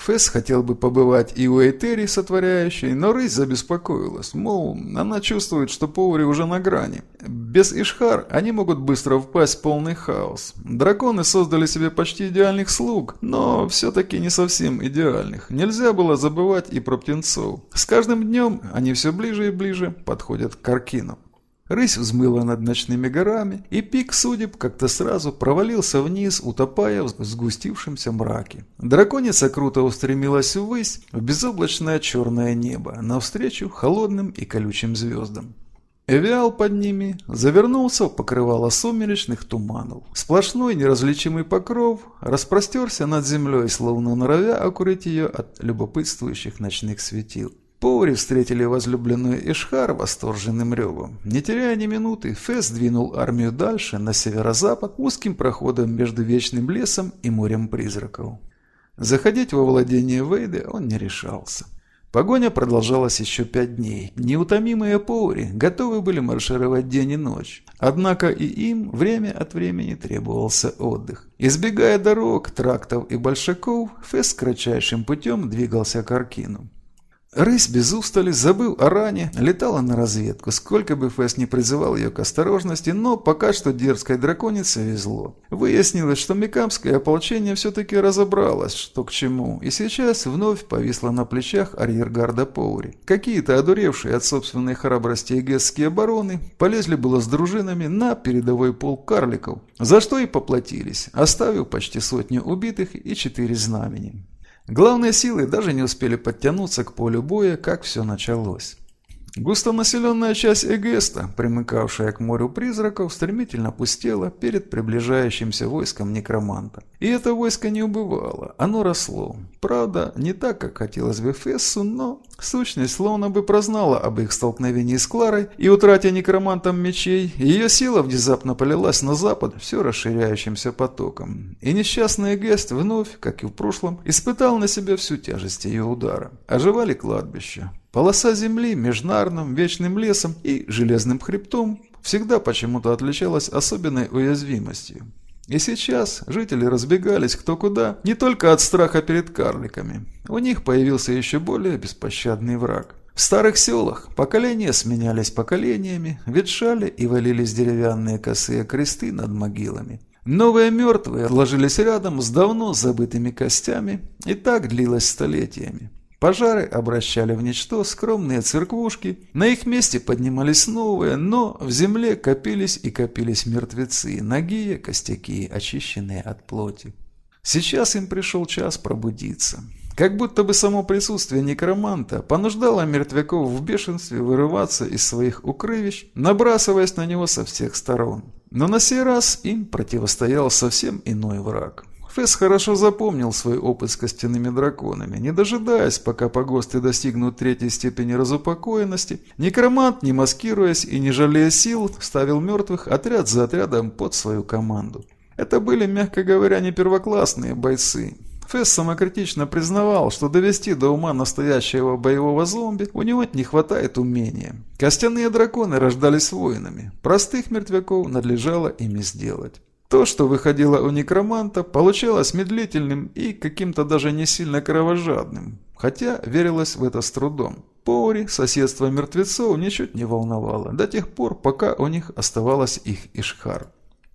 Фесс хотел бы побывать и у Эйтери, сотворяющей, но рысь забеспокоилась, мол, она чувствует, что Поури уже на грани. Без Ишхар они могут быстро впасть в полный хаос. Драконы создали себе почти идеальных слуг, но все-таки не совсем идеальных. Нельзя было забывать и про птенцов. С каждым днем они все ближе и ближе подходят к Каркину. Рысь взмыла над ночными горами, и пик судеб как-то сразу провалился вниз, утопая в сгустившемся мраке. Драконица круто устремилась ввысь, в безоблачное черное небо, навстречу холодным и колючим звездам. Эвиал под ними завернулся в покрывало сумеречных туманов. Сплошной неразличимый покров распростерся над землей, словно норовя окурить ее от любопытствующих ночных светил. Повари встретили возлюбленную Ишхар восторженным ревом. Не теряя ни минуты, Фэс двинул армию дальше, на северо-запад, узким проходом между Вечным лесом и морем призраков. Заходить во владение Вейды он не решался. Погоня продолжалась еще пять дней. Неутомимые Поури готовы были маршировать день и ночь. Однако и им время от времени требовался отдых. Избегая дорог, трактов и большаков, Фэс кратчайшим путем двигался к Аркину. Рысь без устали, забыл о ране, летала на разведку. Сколько бы Фэс не призывал ее к осторожности, но пока что дерзкой драконице везло. Выяснилось, что Микамское ополчение все-таки разобралось, что к чему, и сейчас вновь повисло на плечах арьергарда Поури. Какие-то одуревшие от собственной храбрости эгесские обороны полезли было с дружинами на передовой полк карликов, за что и поплатились, оставив почти сотню убитых и четыре знамени. Главные силы даже не успели подтянуться к полю боя, как все началось. Густонаселенная часть Эгеста, примыкавшая к морю призраков, стремительно пустела перед приближающимся войском некроманта. И это войско не убывало, оно росло. Правда, не так, как хотелось бы Фессу, но сущность словно бы прознала об их столкновении с Кларой и утрате некромантом мечей, ее сила внезапно полилась на запад все расширяющимся потоком. И несчастный Эгест вновь, как и в прошлом, испытал на себе всю тяжесть ее удара. Оживали кладбища. Полоса земли между Нарным, Вечным лесом и Железным хребтом всегда почему-то отличалась особенной уязвимостью. И сейчас жители разбегались кто куда, не только от страха перед карликами. У них появился еще более беспощадный враг. В старых селах поколения сменялись поколениями, ветшали и валились деревянные косые кресты над могилами. Новые мертвые ложились рядом с давно забытыми костями, и так длилось столетиями. Пожары обращали в ничто скромные церквушки, на их месте поднимались новые, но в земле копились и копились мертвецы, ноги, костяки, очищенные от плоти. Сейчас им пришел час пробудиться. Как будто бы само присутствие некроманта понуждало мертвяков в бешенстве вырываться из своих укрывищ, набрасываясь на него со всех сторон. Но на сей раз им противостоял совсем иной враг. Фесс хорошо запомнил свой опыт с костяными драконами. Не дожидаясь, пока погосты достигнут третьей степени разупокоенности, некромант, не маскируясь и не жалея сил, ставил мертвых отряд за отрядом под свою команду. Это были, мягко говоря, не первоклассные бойцы. Фесс самокритично признавал, что довести до ума настоящего боевого зомби у него не хватает умения. Костяные драконы рождались воинами. Простых мертвяков надлежало ими сделать. То, что выходило у некроманта, получалось медлительным и каким-то даже не сильно кровожадным, хотя верилось в это с трудом. Поури соседство мертвецов ничуть не волновало, до тех пор, пока у них оставалась их Ишхар.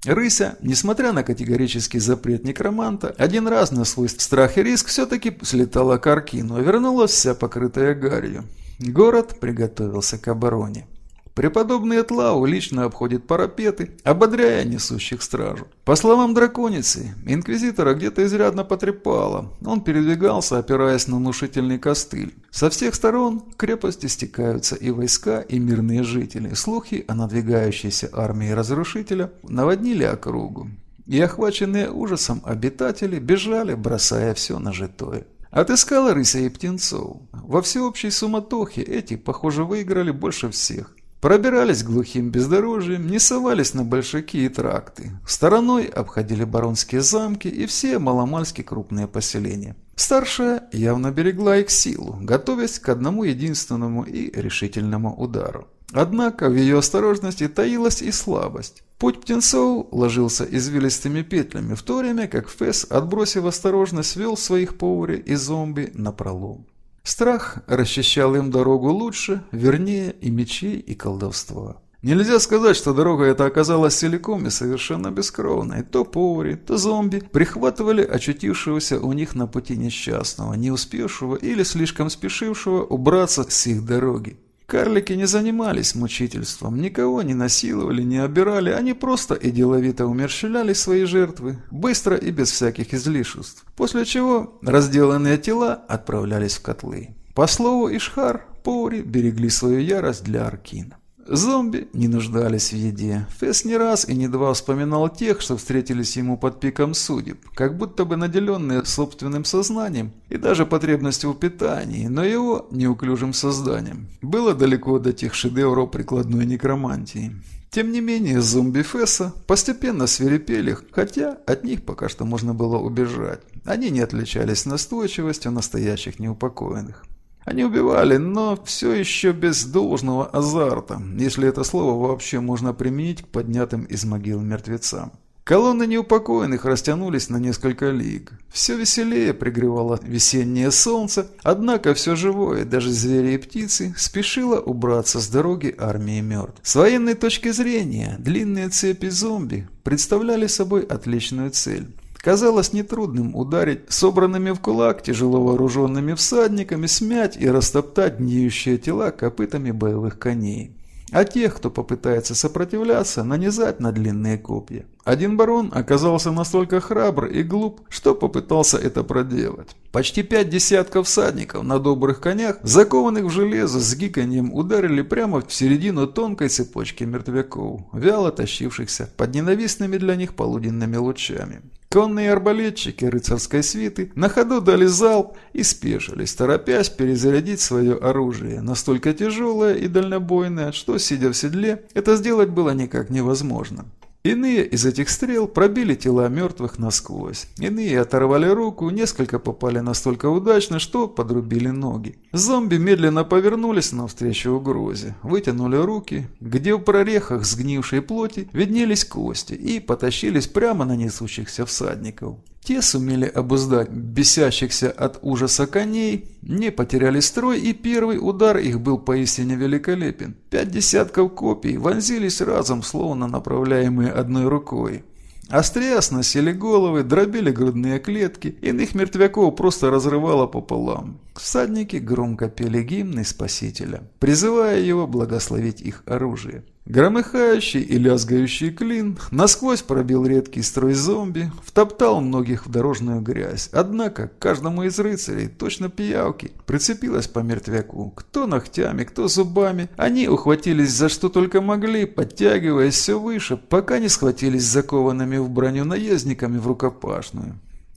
Рыся, несмотря на категорический запрет некроманта, один раз на свой страх и риск все-таки слетала к Аркину, вернулась вся покрытая гарью. Город приготовился к обороне. Преподобный Этлау лично обходит парапеты, ободряя несущих стражу. По словам драконицы, инквизитора где-то изрядно потрепало. Он передвигался, опираясь на внушительный костыль. Со всех сторон крепости стекаются и войска, и мирные жители. Слухи о надвигающейся армии разрушителя наводнили округу. И охваченные ужасом обитатели бежали, бросая все на житое. Отыскала рыся и птенцов. Во всеобщей суматохе эти, похоже, выиграли больше всех. Пробирались глухим бездорожьем, не совались на большаки и тракты. Стороной обходили баронские замки и все маломальски крупные поселения. Старшая явно берегла их силу, готовясь к одному единственному и решительному удару. Однако в ее осторожности таилась и слабость. Путь птенцов ложился извилистыми петлями, в то время как Фесс, отбросив осторожность, вел своих повари и зомби на пролом. Страх расчищал им дорогу лучше, вернее и мечей, и колдовства. Нельзя сказать, что дорога эта оказалась целиком и совершенно бескровной. То повари, то зомби прихватывали очутившегося у них на пути несчастного, не успевшего или слишком спешившего убраться с их дороги. Карлики не занимались мучительством, никого не насиловали, не обирали, они просто и деловито умерщвляли свои жертвы, быстро и без всяких излишеств, после чего разделанные тела отправлялись в котлы. По слову Ишхар, Пори берегли свою ярость для Аркина. Зомби не нуждались в еде. Фесс не раз и не два вспоминал тех, что встретились ему под пиком судеб, как будто бы наделенные собственным сознанием и даже потребностью в питании, но его неуклюжим созданием. Было далеко до тех шедевров прикладной некромантии. Тем не менее, зомби Фесса постепенно свирепели, хотя от них пока что можно было убежать. Они не отличались настойчивостью настоящих неупокоенных. Они убивали, но все еще без должного азарта, если это слово вообще можно применить к поднятым из могил мертвецам. Колонны неупокоенных растянулись на несколько лиг. Все веселее пригревало весеннее солнце, однако все живое, даже звери и птицы, спешило убраться с дороги армии мертв. С военной точки зрения, длинные цепи зомби представляли собой отличную цель. Казалось нетрудным ударить собранными в кулак тяжело вооруженными всадниками, смять и растоптать гниющие тела копытами боевых коней. А тех, кто попытается сопротивляться, нанизать на длинные копья. Один барон оказался настолько храбр и глуп, что попытался это проделать. Почти пять десятков всадников на добрых конях, закованных в железо с гиканьем, ударили прямо в середину тонкой цепочки мертвяков, вяло тащившихся под ненавистными для них полуденными лучами. Конные арбалетчики рыцарской свиты на ходу дали залп и спешились, торопясь перезарядить свое оружие, настолько тяжелое и дальнобойное, что, сидя в седле, это сделать было никак невозможно. Иные из этих стрел пробили тела мертвых насквозь. Иные оторвали руку, несколько попали настолько удачно, что подрубили ноги. Зомби медленно повернулись навстречу угрозе, вытянули руки, где в прорехах сгнившей плоти виднелись кости и потащились прямо на несущихся всадников. Те сумели обуздать бесящихся от ужаса коней, не потеряли строй, и первый удар их был поистине великолепен. Пять десятков копий вонзились разом, словно направляемые одной рукой. Острия сносили головы, дробили грудные клетки, иных мертвяков просто разрывало пополам. Всадники громко пели гимны Спасителя, призывая его благословить их оружие. Громыхающий и лязгающий клин насквозь пробил редкий строй зомби, втоптал многих в дорожную грязь. Однако каждому из рыцарей, точно пиявки, прицепилась по мертвяку. Кто ногтями, кто зубами. Они ухватились за что только могли, подтягиваясь все выше, пока не схватились закованными в броню наездниками в рукопашную.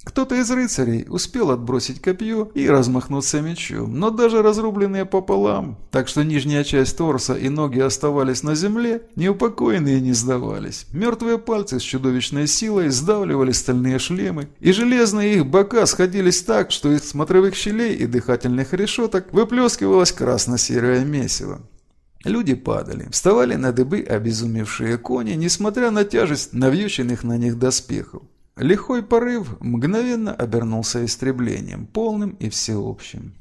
Кто-то из рыцарей успел отбросить копье и размахнуться мечом, но даже разрубленные пополам, так что нижняя часть торса и ноги оставались на земле, неупокоенные не сдавались. Мертвые пальцы с чудовищной силой сдавливали стальные шлемы, и железные их бока сходились так, что из смотровых щелей и дыхательных решеток выплескивалось красно-серое месиво. Люди падали, вставали на дыбы обезумевшие кони, несмотря на тяжесть навьюченных на них доспехов. Лихой порыв мгновенно обернулся истреблением, полным и всеобщим.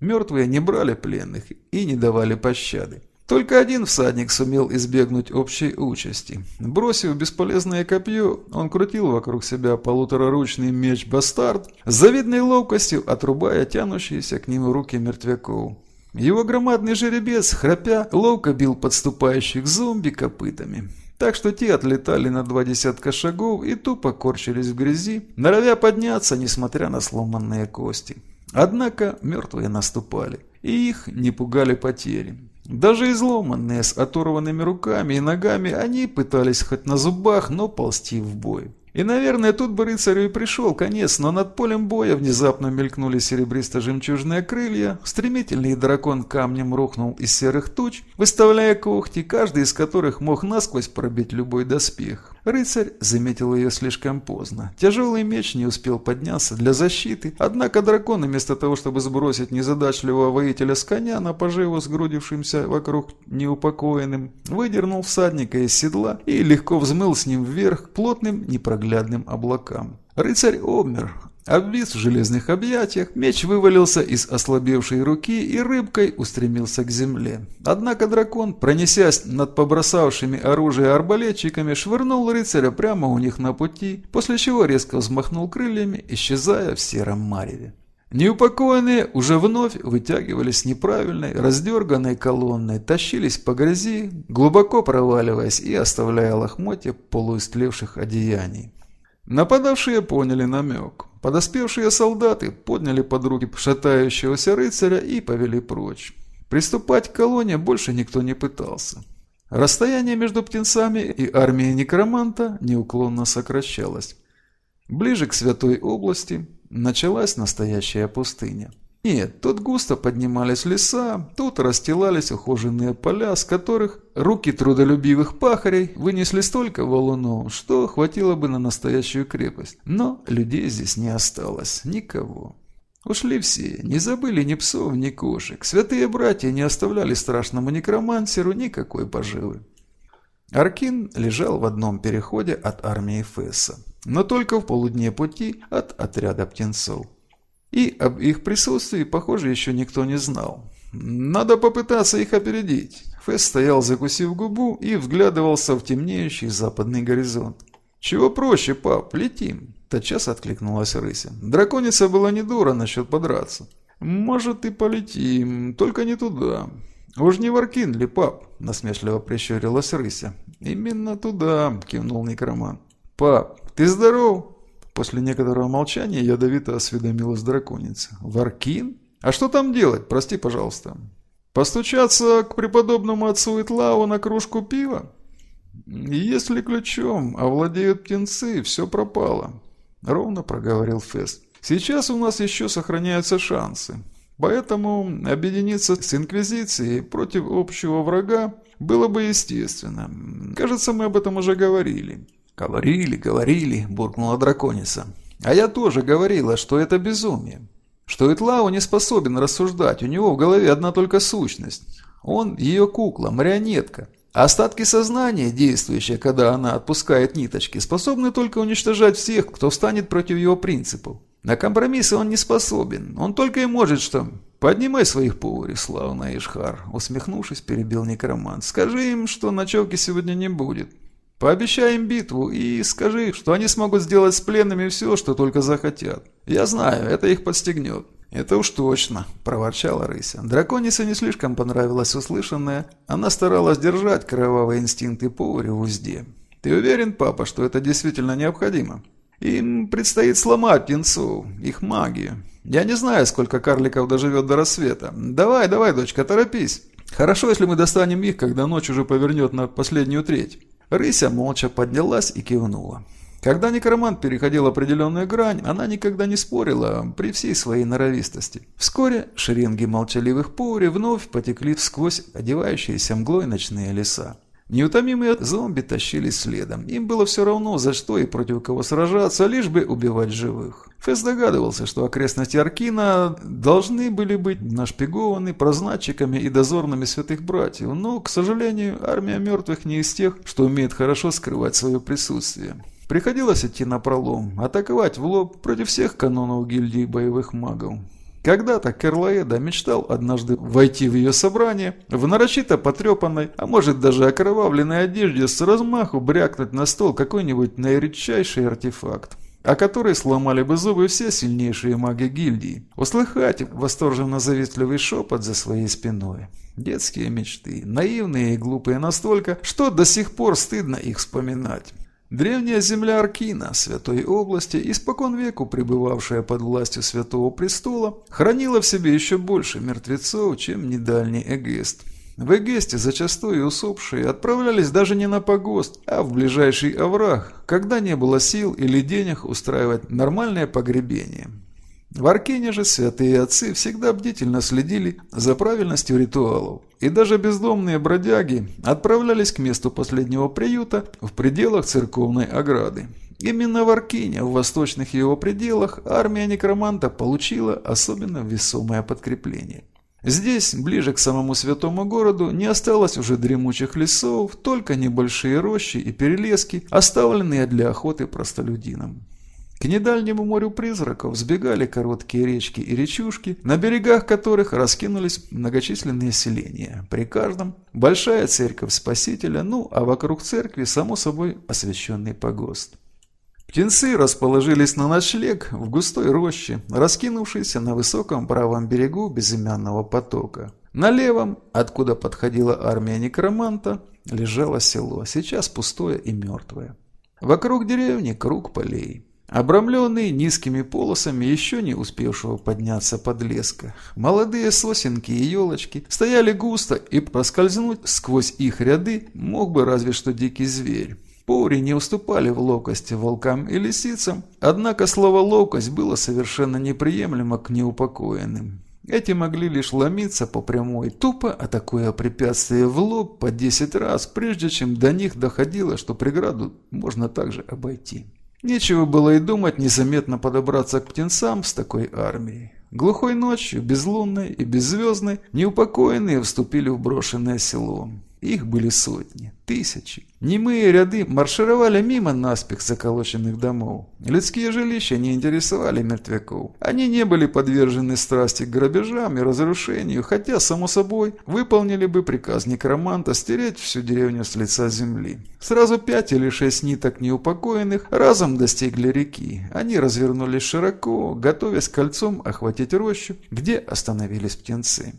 Мертвые не брали пленных и не давали пощады. Только один всадник сумел избегнуть общей участи. Бросив бесполезное копье, он крутил вокруг себя полутораручный меч-бастард, с завидной ловкостью отрубая тянущиеся к нему руки мертвяков. Его громадный жеребец, храпя, ловко бил подступающих зомби копытами так что те отлетали на два десятка шагов и тупо корчились в грязи, норовя подняться, несмотря на сломанные кости. Однако мертвые наступали, и их не пугали потери. Даже изломанные с оторванными руками и ногами, они пытались хоть на зубах, но ползти в бой. И, наверное, тут бы рыцарю и пришел конец, но над полем боя внезапно мелькнули серебристо-жемчужные крылья, стремительный дракон камнем рухнул из серых туч, выставляя когти, каждый из которых мог насквозь пробить любой доспех. Рыцарь заметил ее слишком поздно. Тяжелый меч не успел подняться для защиты, однако дракон, вместо того, чтобы сбросить незадачливого воителя с коня на поживу сгрудившимся вокруг неупокоенным, выдернул всадника из седла и легко взмыл с ним вверх плотным непроглядным облакам. Рыцарь обмер, Обвис в железных объятиях, меч вывалился из ослабевшей руки и рыбкой устремился к земле. Однако дракон, пронесясь над побросавшими оружие арбалетчиками, швырнул рыцаря прямо у них на пути, после чего резко взмахнул крыльями, исчезая в сером мареве. Неупокоенные уже вновь вытягивались неправильной, раздерганной колонной, тащились по грязи, глубоко проваливаясь и оставляя лохмотья полуистлевших одеяний. Нападавшие поняли намек. Подоспевшие солдаты подняли под руки шатающегося рыцаря и повели прочь. Приступать к колонне больше никто не пытался. Расстояние между птенцами и армией некроманта неуклонно сокращалось. Ближе к святой области началась настоящая пустыня. Нет, тут густо поднимались леса, тут расстилались ухоженные поля, с которых руки трудолюбивых пахарей вынесли столько валунов, что хватило бы на настоящую крепость. Но людей здесь не осталось, никого. Ушли все, не забыли ни псов, ни кошек. Святые братья не оставляли страшному некромансеру никакой поживы. Аркин лежал в одном переходе от армии Фесса, но только в полудне пути от отряда птенцов. И об их присутствии, похоже, еще никто не знал. Надо попытаться их опередить. Фэс стоял, закусив губу, и вглядывался в темнеющий западный горизонт. «Чего проще, пап, летим!» Тотчас откликнулась рыся. Драконица была не дура насчет подраться. «Может, и полетим, только не туда». «Уж не Варкин ли, пап?» – насмешливо прищурилась рыся. «Именно туда», – кивнул некроман. «Пап, ты здоров?» После некоторого молчания ядовито осведомилась драконица. «Варкин? А что там делать? Прости, пожалуйста». «Постучаться к преподобному отцу Итлау на кружку пива?» «Если ключом овладеют птенцы, все пропало», — ровно проговорил Фест. «Сейчас у нас еще сохраняются шансы. Поэтому объединиться с Инквизицией против общего врага было бы естественно. Кажется, мы об этом уже говорили. «Говорили, говорили», – буркнула драконица. «А я тоже говорила, что это безумие. Что Итлау не способен рассуждать, у него в голове одна только сущность. Он ее кукла, марионетка. А остатки сознания, действующие, когда она отпускает ниточки, способны только уничтожать всех, кто встанет против его принципов. На компромиссы он не способен. Он только и может что... «Поднимай своих поварей, славная Ишхар», — усмехнувшись, перебил некромант. «Скажи им, что ночевки сегодня не будет. Пообещай им битву и скажи, что они смогут сделать с пленными все, что только захотят. Я знаю, это их подстегнет». «Это уж точно», – проворчала рыся. Драконице не слишком понравилось услышанное. Она старалась держать кровавые инстинкты поваря в узде. «Ты уверен, папа, что это действительно необходимо?» «Им предстоит сломать птенцов, их магию. Я не знаю, сколько карликов доживет до рассвета. Давай, давай, дочка, торопись. Хорошо, если мы достанем их, когда ночь уже повернет на последнюю треть». Рыся молча поднялась и кивнула. Когда некромант переходил определенную грань, она никогда не спорила при всей своей норовистости. Вскоре шеренги молчаливых паури вновь потекли сквозь одевающиеся мглой ночные леса. Неутомимые зомби тащились следом. Им было все равно, за что и против кого сражаться, лишь бы убивать живых. Фесс догадывался, что окрестности Аркина должны были быть нашпигованы прознатчиками и дозорными святых братьев, но, к сожалению, армия мертвых не из тех, что умеет хорошо скрывать свое присутствие. Приходилось идти на пролом, атаковать в лоб против всех канонов гильдии боевых магов. Когда-то Керлаэда мечтал однажды войти в ее собрание в нарочито потрепанной, а может даже окровавленной одежде с размаху брякнуть на стол какой-нибудь наиредчайший артефакт о которой сломали бы зубы все сильнейшие маги гильдии. Услыхать восторженно завистливый шепот за своей спиной. Детские мечты, наивные и глупые настолько, что до сих пор стыдно их вспоминать. Древняя земля Аркина, святой области, испокон веку пребывавшая под властью святого престола, хранила в себе еще больше мертвецов, чем недальний Эгест. В Эгесте зачастую усопшие отправлялись даже не на погост, а в ближайший овраг, когда не было сил или денег устраивать нормальное погребение. В Аркене же святые отцы всегда бдительно следили за правильностью ритуалов. И даже бездомные бродяги отправлялись к месту последнего приюта в пределах церковной ограды. Именно в Аркине, в восточных его пределах, армия некроманта получила особенно весомое подкрепление. Здесь, ближе к самому святому городу, не осталось уже дремучих лесов, только небольшие рощи и перелески, оставленные для охоты простолюдинам. К недальнему морю призраков сбегали короткие речки и речушки, на берегах которых раскинулись многочисленные селения. При каждом большая церковь Спасителя, ну а вокруг церкви, само собой, освященный погост. Птенцы расположились на ночлег в густой роще, раскинувшейся на высоком правом берегу безымянного потока. На левом, откуда подходила армия некроманта, лежало село, сейчас пустое и мертвое. Вокруг деревни круг полей. Обрамленные низкими полосами еще не успевшего подняться подлеска, молодые сосенки и елочки стояли густо, и проскользнуть сквозь их ряды мог бы разве что дикий зверь. Паури не уступали в ловкости волкам и лисицам, однако слово «ловкость» было совершенно неприемлемо к неупокоенным. Эти могли лишь ломиться по прямой, тупо атакуя препятствие в лоб по 10 раз, прежде чем до них доходило, что преграду можно также обойти. Нечего было и думать незаметно подобраться к птенцам с такой армией. Глухой ночью, безлунной и беззвездной, неупокоенные вступили в брошенное село. Их были сотни, тысячи. Немые ряды маршировали мимо наспех заколоченных домов. Людские жилища не интересовали мертвяков. Они не были подвержены страсти к грабежам и разрушению, хотя, само собой, выполнили бы приказ некроманта стереть всю деревню с лица земли. Сразу пять или шесть ниток неупокоенных разом достигли реки. Они развернулись широко, готовясь кольцом охватить рощу, где остановились птенцы.